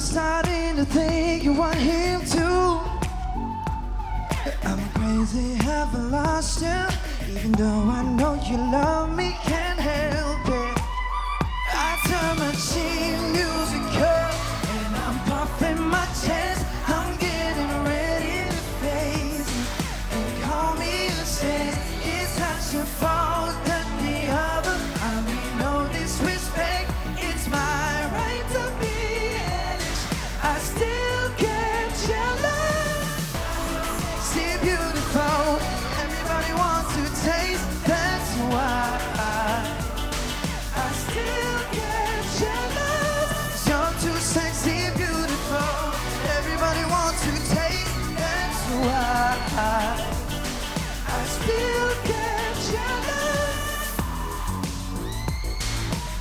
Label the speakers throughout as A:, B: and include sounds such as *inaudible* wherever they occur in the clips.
A: to think you want him too. I'm crazy, haven't lost you. Even though I know you love me, can't help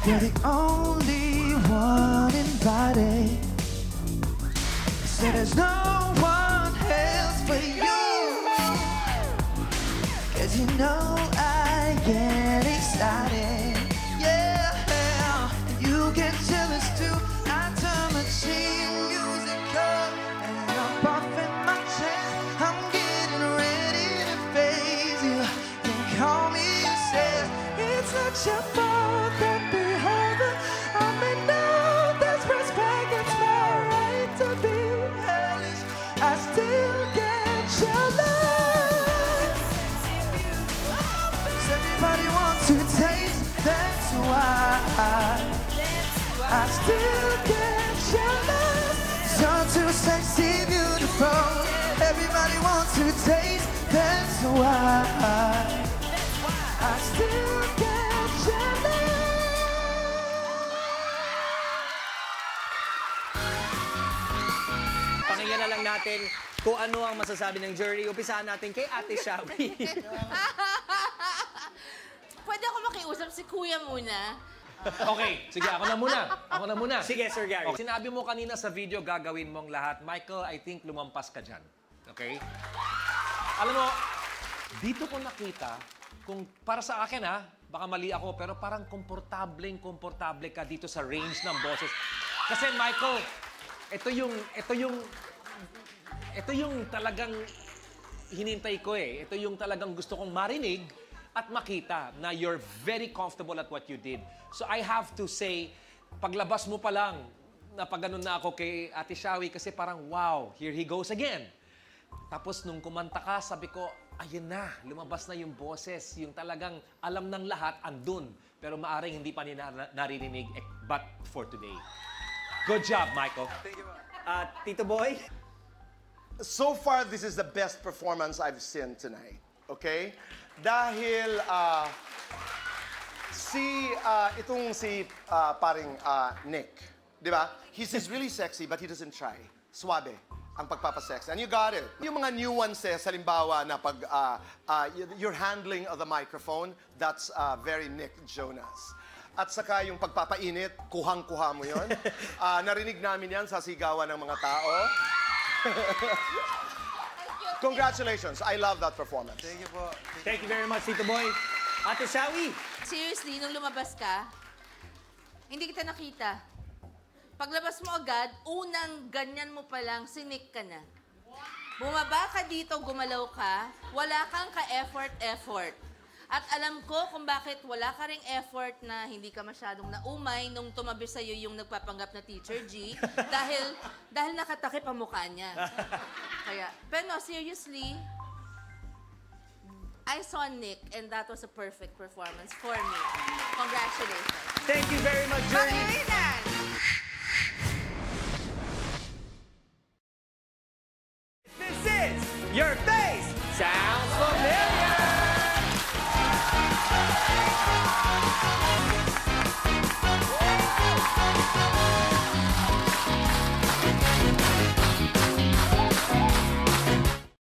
A: You're the only one invited. So there's no to taste, that's why I still get jealous. You're too sexy, beautiful. Everybody wants to taste, that's why I still get jealous.
B: Pakinggan na lang natin kung ano ang masasabi ng jury. Umpisahan natin kay Ate Shabi. *laughs*
C: Makiusap si Kuya muna?
D: Okay, sige, ako na muna. Ako na muna.
B: Sige, Sir Gary.
D: Oh, sinabi mo kanina sa video, gagawin mong lahat. Michael, I think lumampas ka dyan. Okay? Alam mo, dito ko nakita, kung para sa akin ha, baka mali ako, pero parang komportableng komportable ka dito sa range ng boses. Kasi Michael, ito yung, ito yung, ito yung talagang hinintay ko eh. Ito yung talagang gusto kong marinig at makita na you're very comfortable at what you did. So I have to say, paglabas mo pa lang, napaganon na ako kay Ate Shawi kasi parang, wow, here he goes again. Tapos nung kumanta ka, sabi ko, ayun na, lumabas na yung boses, yung talagang alam ng lahat, andun. Pero maaring hindi pa nila na- naririnig, eh, but for today. Good job, Michael.
B: At Tito Boy?
E: So far, this is the best performance I've seen tonight. Okay? Dahil ah, si ah, itong si ah, paring ah, Nick, di ba? He's, he's really sexy but he doesn't try. Suabe ang pagpapasex. And you got it. Yung mga nuances, halimbawa na pag ah, y- your handling of the microphone, that's ah, very Nick Jonas. At saka yung pagpapainit, kuhang-kuha mo yun. *laughs* Ah, narinig namin yan sa sigawan ng mga tao. *laughs* Congratulations. I love that performance. Thank you po.
B: Thank you very much, Tito Boy. Ate Shawi?
C: Seriously, nung lumabas ka, hindi kita nakita. Paglabas mo agad, unang ganyan mo pa lang, sinik ka na. Bumaba ka dito, gumalaw ka, wala kang ka-effort-effort. At alam ko kung bakit wala ka ring effort na hindi ka masyadong naumay nung tumabi sa'yo yung nagpapanggap na Teacher G *laughs* dahil dahil nakatakip ang mukha niya. *laughs* Kaya, pero no, seriously, I saw Nick and that was a perfect performance for me. Congratulations.
B: Thank you very much, jury.
C: Pangilinan!
B: This is Your